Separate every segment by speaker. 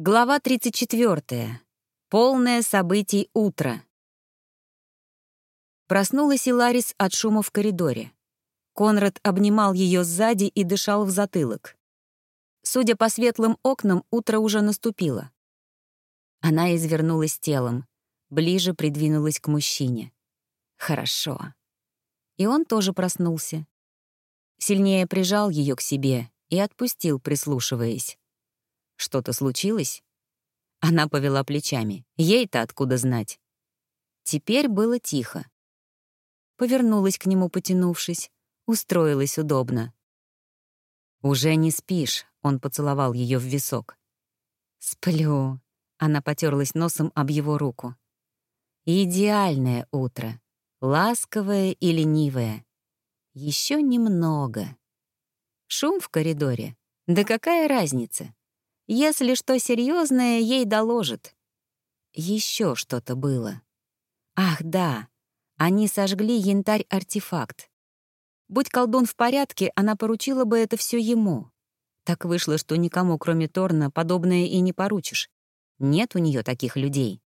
Speaker 1: Глава 34. Полное событий утро. Проснулась и Ларис от шума в коридоре. Конрад обнимал ее сзади и дышал в затылок. Судя по светлым окнам, утро уже наступило. Она извернулась телом, ближе придвинулась к мужчине. Хорошо. И он тоже проснулся. Сильнее прижал ее к себе и отпустил, прислушиваясь. Что-то случилось? Она повела плечами. Ей-то откуда знать? Теперь было тихо. Повернулась к нему, потянувшись. Устроилась удобно. «Уже не спишь», — он поцеловал ее в висок. «Сплю», — она потерлась носом об его руку. «Идеальное утро. Ласковое и ленивое. Еще немного. Шум в коридоре. Да какая разница? Если что серьезное, ей доложат. Еще что-то было. Ах, да, они сожгли янтарь-артефакт. Будь колдун в порядке, она поручила бы это все ему. Так вышло, что никому, кроме Торна, подобное и не поручишь. Нет у нее таких людей.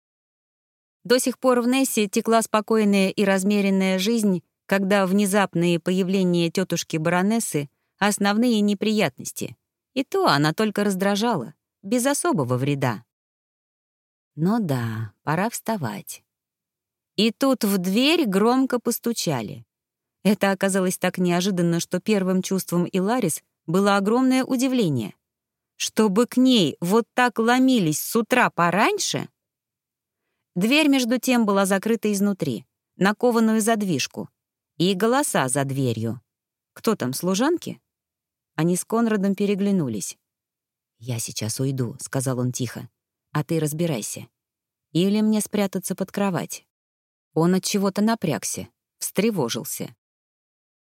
Speaker 1: До сих пор в Нессе текла спокойная и размеренная жизнь, когда внезапные появления тетушки баронессы — основные неприятности. И то она только раздражала, без особого вреда. Но да, пора вставать. И тут в дверь громко постучали. Это оказалось так неожиданно, что первым чувством Иларис было огромное удивление. Чтобы к ней вот так ломились с утра пораньше? Дверь, между тем, была закрыта изнутри, на кованую задвижку, и голоса за дверью. Кто там, служанки? Они с Конрадом переглянулись. «Я сейчас уйду», — сказал он тихо. «А ты разбирайся. Или мне спрятаться под кровать». Он от чего-то напрягся, встревожился.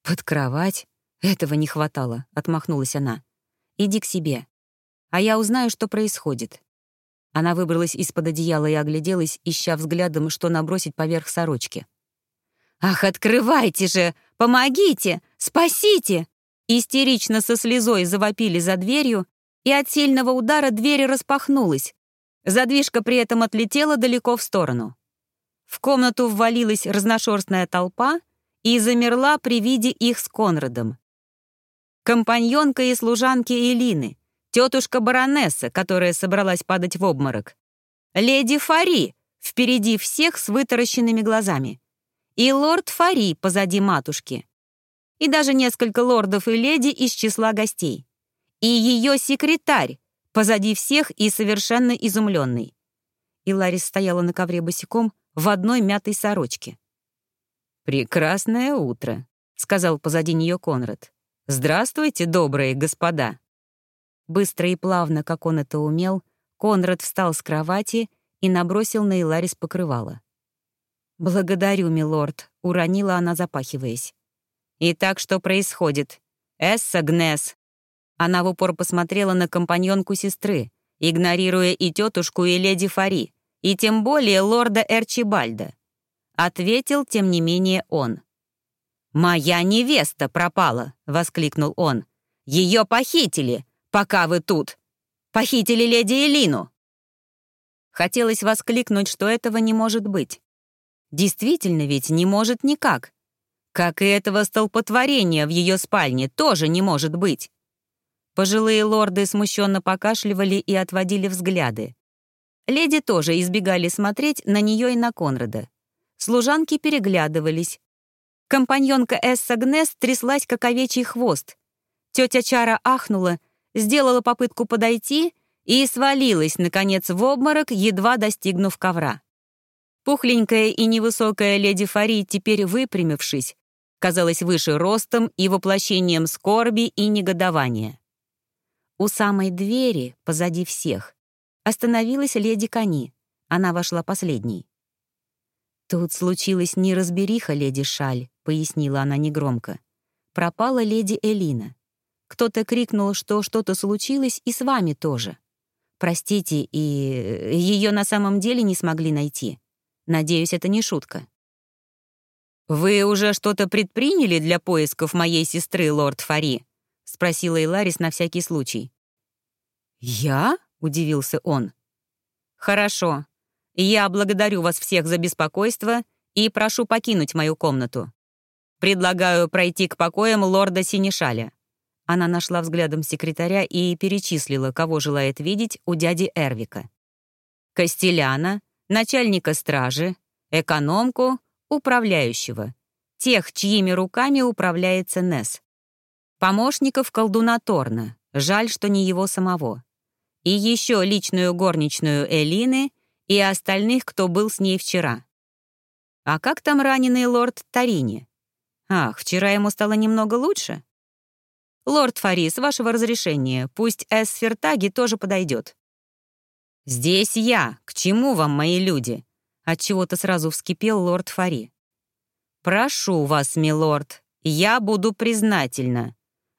Speaker 1: «Под кровать? Этого не хватало», — отмахнулась она. «Иди к себе. А я узнаю, что происходит». Она выбралась из-под одеяла и огляделась, ища взглядом, что набросить поверх сорочки. «Ах, открывайте же! Помогите! Спасите!» Истерично со слезой завопили за дверью, и от сильного удара дверь распахнулась. Задвижка при этом отлетела далеко в сторону. В комнату ввалилась разношерстная толпа и замерла при виде их с Конрадом. Компаньонка и служанки Элины, тетушка баронесса, которая собралась падать в обморок, леди Фари, впереди всех с вытаращенными глазами, и лорд Фари позади матушки, и даже несколько лордов и леди из числа гостей и ее секретарь, позади всех и совершенно изумленный. И Ларис стояла на ковре босиком в одной мятой сорочке. «Прекрасное утро», — сказал позади нее Конрад. «Здравствуйте, добрые господа». Быстро и плавно, как он это умел, Конрад встал с кровати и набросил на Иларис покрывало. «Благодарю, милорд», — уронила она, запахиваясь. «Итак, что происходит? Эсса Гнес, она в упор посмотрела на компаньонку сестры, игнорируя и тетушку, и леди Фари, и тем более лорда Эрчибальда. Ответил, тем не менее, он. «Моя невеста пропала!» — воскликнул он. «Ее похитили, пока вы тут! Похитили леди Элину!» Хотелось воскликнуть, что этого не может быть. Действительно ведь не может никак. Как и этого столпотворения в ее спальне тоже не может быть. Пожилые лорды смущенно покашливали и отводили взгляды. Леди тоже избегали смотреть на нее и на Конрада. Служанки переглядывались. Компаньонка Эсса Гнес тряслась, как овечий хвост. Тетя Чара ахнула, сделала попытку подойти и свалилась, наконец, в обморок, едва достигнув ковра. Пухленькая и невысокая леди Фари, теперь выпрямившись, казалась выше ростом и воплощением скорби и негодования. У самой двери, позади всех, остановилась леди Кони. Она вошла последней. «Тут случилась неразбериха, леди Шаль», — пояснила она негромко. «Пропала леди Элина. Кто-то крикнул, что что-то случилось и с вами тоже. Простите, и ее на самом деле не смогли найти. Надеюсь, это не шутка». «Вы уже что-то предприняли для поисков моей сестры, лорд Фари?» — спросила Иларис на всякий случай. «Я?» — удивился он. «Хорошо. Я благодарю вас всех за беспокойство и прошу покинуть мою комнату. Предлагаю пройти к покоям лорда Синишаля». Она нашла взглядом секретаря и перечислила, кого желает видеть у дяди Эрвика. Костеляна, начальника стражи, экономку, управляющего, тех, чьими руками управляется Несс. Помощников колдуна Торна, жаль, что не его самого. И еще личную горничную Элины и остальных, кто был с ней вчера. А как там раненый лорд Тарини? Ах, вчера ему стало немного лучше? Лорд Фарис, вашего разрешения, пусть Эсфертаги тоже подойдет. Здесь я, к чему вам, мои люди? Отчего-то сразу вскипел лорд Фари. «Прошу вас, милорд, я буду признательна».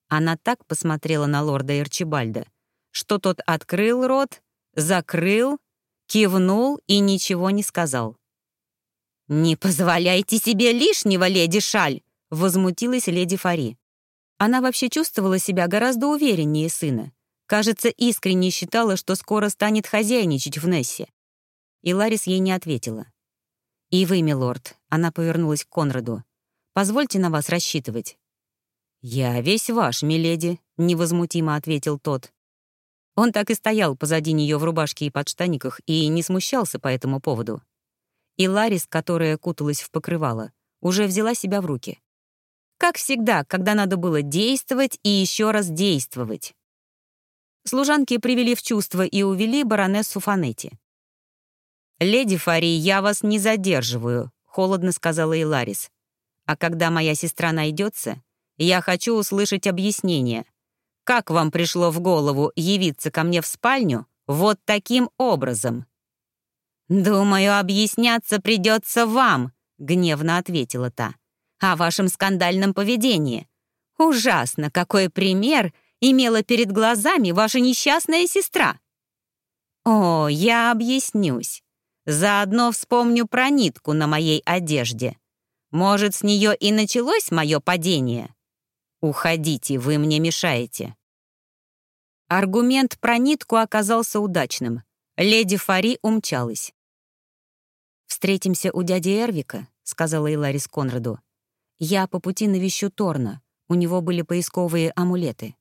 Speaker 1: Она так посмотрела на лорда Эрчибальда, что тот открыл рот, закрыл, кивнул и ничего не сказал. «Не позволяйте себе лишнего, леди Шаль!» — возмутилась леди Фари. Она вообще чувствовала себя гораздо увереннее сына. Кажется, искренне считала, что скоро станет хозяйничать в Нессе. И Ларис ей не ответила. «И вы, милорд», — она повернулась к Конраду, — «позвольте на вас рассчитывать». «Я весь ваш, миледи», — невозмутимо ответил тот. Он так и стоял позади нее в рубашке и подштаниках и не смущался по этому поводу. И Ларис, которая куталась в покрывало, уже взяла себя в руки. Как всегда, когда надо было действовать и еще раз действовать. Служанки привели в чувство и увели баронессу Фанетти. «Леди Фари, я вас не задерживаю», — холодно сказала Иларис. «А когда моя сестра найдется, я хочу услышать объяснение. Как вам пришло в голову явиться ко мне в спальню вот таким образом?» «Думаю, объясняться придется вам», — гневно ответила та. «О вашем скандальном поведении. Ужасно, какой пример имела перед глазами ваша несчастная сестра». «О, я объяснюсь. Заодно вспомню про нитку на моей одежде. Может, с нее и началось мое падение? Уходите, вы мне мешаете. Аргумент про нитку оказался удачным. Леди Фари умчалась. «Встретимся у дяди Эрвика», — сказала Иларис Конраду. «Я по пути навещу Торна. У него были поисковые амулеты».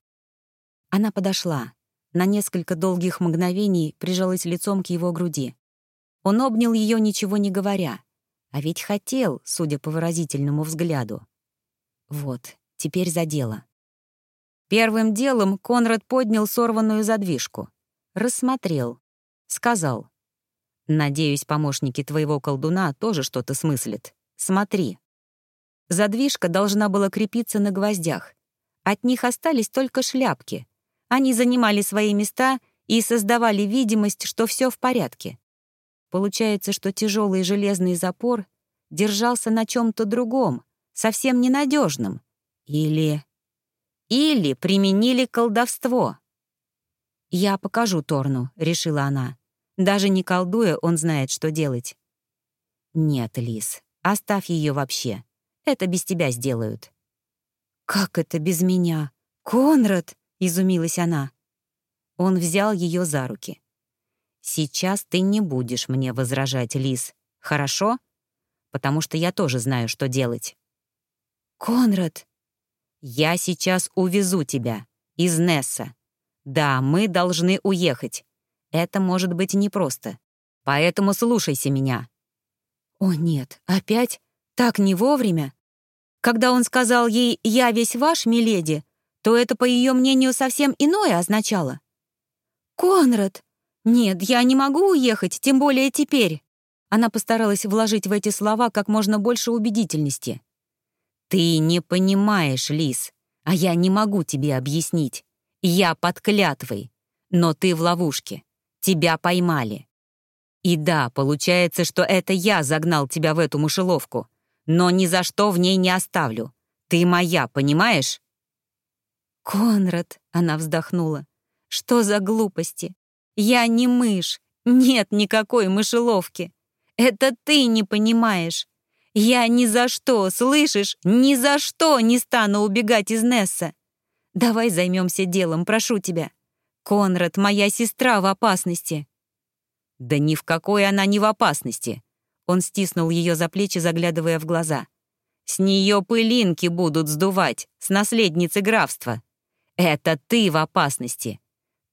Speaker 1: Она подошла. На несколько долгих мгновений прижалась лицом к его груди. Он обнял ее, ничего не говоря. А ведь хотел, судя по выразительному взгляду. Вот, теперь за дело. Первым делом Конрад поднял сорванную задвижку. Рассмотрел. Сказал. «Надеюсь, помощники твоего колдуна тоже что-то смыслят. Смотри». Задвижка должна была крепиться на гвоздях. От них остались только шляпки. Они занимали свои места и создавали видимость, что все в порядке. Получается, что тяжелый железный запор держался на чем-то другом, совсем ненадежном. Или... Или применили колдовство. «Я покажу Торну», — решила она. Даже не колдуя, он знает, что делать. «Нет, Лис, оставь ее вообще. Это без тебя сделают». «Как это без меня? Конрад!» — изумилась она. Он взял ее за руки. Сейчас ты не будешь мне возражать, Лис, хорошо? Потому что я тоже знаю, что делать. Конрад! Я сейчас увезу тебя из Несса. Да, мы должны уехать. Это может быть непросто. Поэтому слушайся меня. О нет, опять? Так не вовремя? Когда он сказал ей «я весь ваш, миледи», то это, по ее мнению, совсем иное означало. «Конрад!» «Нет, я не могу уехать, тем более теперь». Она постаралась вложить в эти слова как можно больше убедительности. «Ты не понимаешь, Лис, а я не могу тебе объяснить. Я под клятвой, но ты в ловушке. Тебя поймали. И да, получается, что это я загнал тебя в эту мышеловку, но ни за что в ней не оставлю. Ты моя, понимаешь?» «Конрад», — она вздохнула, — «что за глупости? Я не мышь. Нет никакой мышеловки. Это ты не понимаешь. Я ни за что, слышишь, ни за что не стану убегать из Несса. Давай займемся делом, прошу тебя. Конрад, моя сестра в опасности!» «Да ни в какой она не в опасности!» Он стиснул ее за плечи, заглядывая в глаза. «С нее пылинки будут сдувать, с наследницы графства. Это ты в опасности.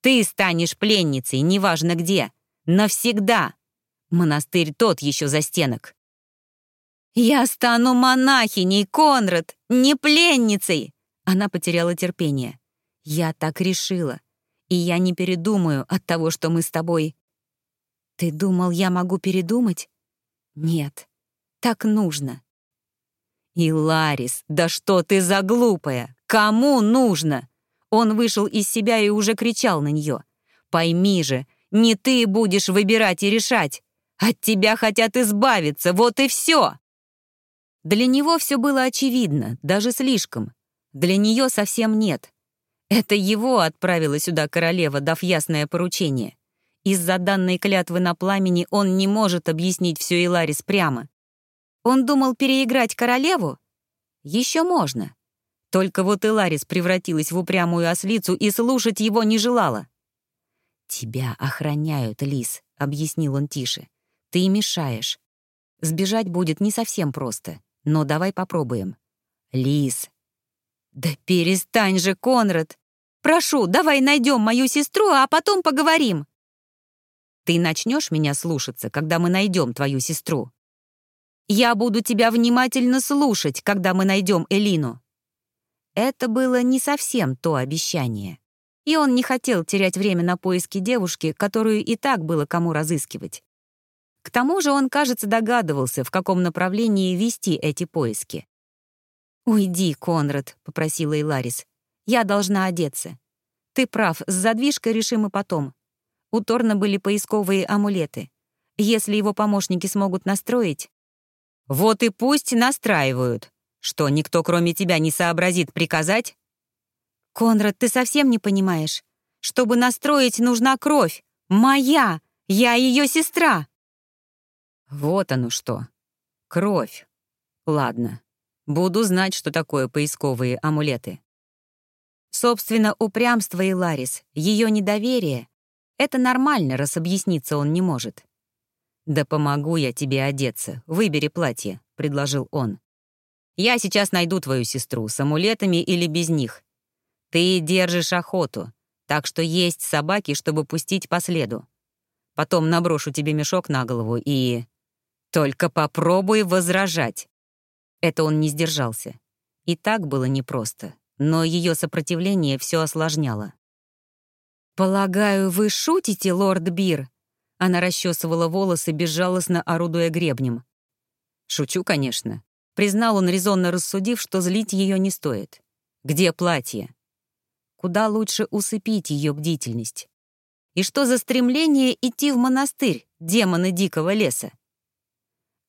Speaker 1: Ты станешь пленницей, неважно где. Навсегда. Монастырь тот еще за стенок. «Я стану монахиней, Конрад, не пленницей!» Она потеряла терпение. «Я так решила, и я не передумаю от того, что мы с тобой...» «Ты думал, я могу передумать?» «Нет, так нужно». «И Ларис, да что ты за глупая! Кому нужно?» Он вышел из себя и уже кричал на нее. «Пойми же, не ты будешь выбирать и решать. От тебя хотят избавиться, вот и все!» Для него все было очевидно, даже слишком. Для нее совсем нет. Это его отправила сюда королева, дав ясное поручение. Из-за данной клятвы на пламени он не может объяснить все Иларис прямо. Он думал переиграть королеву? Еще можно. Только вот Иларис превратилась в упрямую ослицу и слушать его не желала. «Тебя охраняют, Лис», — объяснил он тише. «Ты мешаешь. Сбежать будет не совсем просто, но давай попробуем». «Лис». «Да перестань же, Конрад! Прошу, давай найдем мою сестру, а потом поговорим». «Ты начнешь меня слушаться, когда мы найдем твою сестру?» «Я буду тебя внимательно слушать, когда мы найдем Элину». Это было не совсем то обещание. И он не хотел терять время на поиски девушки, которую и так было кому разыскивать. К тому же он, кажется, догадывался, в каком направлении вести эти поиски. «Уйди, Конрад», — попросила Иларис. «Я должна одеться. Ты прав, с задвижкой решим и потом. У Торна были поисковые амулеты. Если его помощники смогут настроить...» «Вот и пусть настраивают», что, никто кроме тебя не сообразит приказать? Конрад, ты совсем не понимаешь. Чтобы настроить, нужна кровь. Моя! Я ее сестра!» Вот оно что. Кровь. Ладно. Буду знать, что такое поисковые амулеты. Собственно, упрямство и Ларис, ее недоверие — это нормально, раз объясниться он не может. «Да помогу я тебе одеться. Выбери платье», — предложил он. Я сейчас найду твою сестру с амулетами или без них. Ты держишь охоту, так что есть собаки, чтобы пустить по следу. Потом наброшу тебе мешок на голову и... Только попробуй возражать. Это он не сдержался. И так было непросто, но ее сопротивление все осложняло. «Полагаю, вы шутите, лорд Бир?» Она расчесывала волосы, безжалостно орудуя гребнем. «Шучу, конечно. Признал он, резонно рассудив, что злить ее не стоит. «Где платье?» Куда лучше усыпить ее бдительность? И что за стремление идти в монастырь, демоны дикого леса?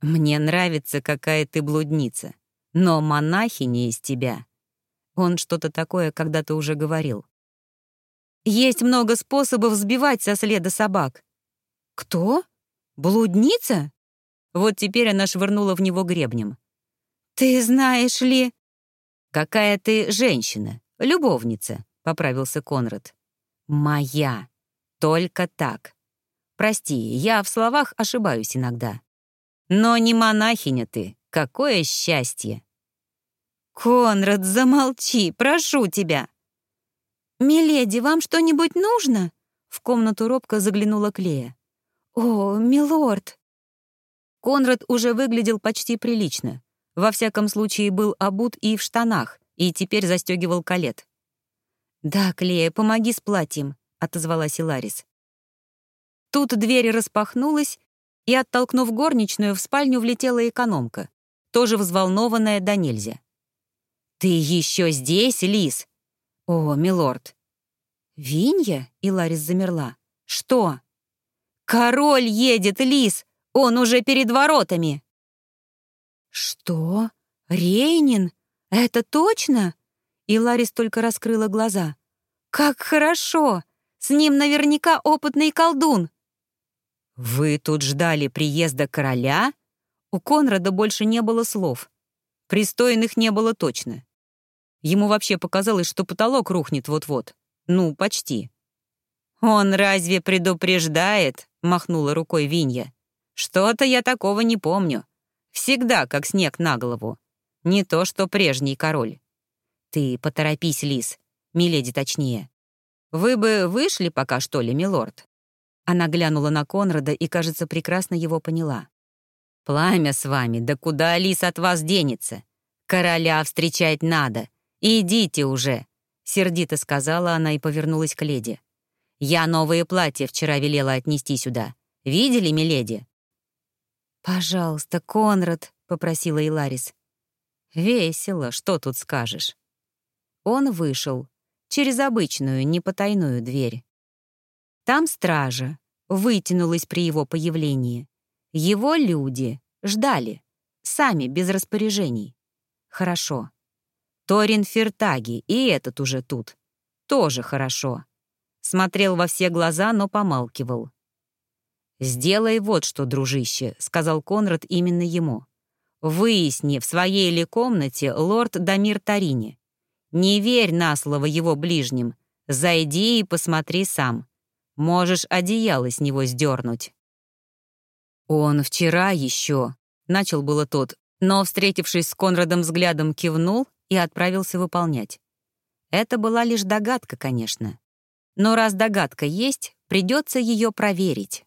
Speaker 1: «Мне нравится, какая ты блудница, но монахиня из тебя». Он что-то такое когда-то уже говорил. «Есть много способов сбивать со следа собак». «Кто? Блудница?» Вот теперь она швырнула в него гребнем. «Ты знаешь ли...» «Какая ты женщина, любовница», — поправился Конрад. «Моя. Только так. Прости, я в словах ошибаюсь иногда. Но не монахиня ты. Какое счастье!» «Конрад, замолчи, прошу тебя!» «Миледи, вам что-нибудь нужно?» В комнату робко заглянула Клея. «О, милорд!» Конрад уже выглядел почти прилично. Во всяком случае, был обут и в штанах, и теперь застегивал колет. «Да, Клея, помоги с платьем», — отозвалась Иларис. Тут дверь распахнулась, и, оттолкнув горничную, в спальню влетела экономка, тоже взволнованная до нельзя. «Ты еще здесь, Лис?» «О, милорд!» «Винья?» — Иларис замерла. «Что?» «Король едет, Лис! Он уже перед воротами!» «Что? Рейнин? Это точно?» И Ларис только раскрыла глаза. «Как хорошо! С ним наверняка опытный колдун!» «Вы тут ждали приезда короля?» У Конрада больше не было слов. Пристойных не было точно. Ему вообще показалось, что потолок рухнет вот-вот. Ну, почти. «Он разве предупреждает?» — махнула рукой Винья. «Что-то я такого не помню. Всегда как снег на голову. Не то, что прежний король. Ты поторопись, Лис, миледи точнее. Вы бы вышли пока, что ли, милорд?» Она глянула на Конрада и, кажется, прекрасно его поняла. «Пламя с вами, да куда Лис от вас денется? Короля встречать надо. Идите уже!» Сердито сказала она и повернулась к леди. «Я новые платья вчера велела отнести сюда. Видели, миледи?» «Пожалуйста, Конрад», — попросила Иларис. «Весело, что тут скажешь?» Он вышел через обычную, непотайную дверь. Там стража вытянулась при его появлении. Его люди ждали, сами, без распоряжений. Хорошо. Торин Фертаги, и этот уже тут. Тоже хорошо. Смотрел во все глаза, но помалкивал. «Сделай вот что, дружище», — сказал Конрад именно ему. «Выясни, в своей ли комнате лорд Дамир Тарини. Не верь на слово его ближним. Зайди и посмотри сам. Можешь одеяло с него сдернуть». «Он вчера еще», — начал было тот, но, встретившись с Конрадом взглядом, кивнул и отправился выполнять. Это была лишь догадка, конечно. Но раз догадка есть, придется ее проверить.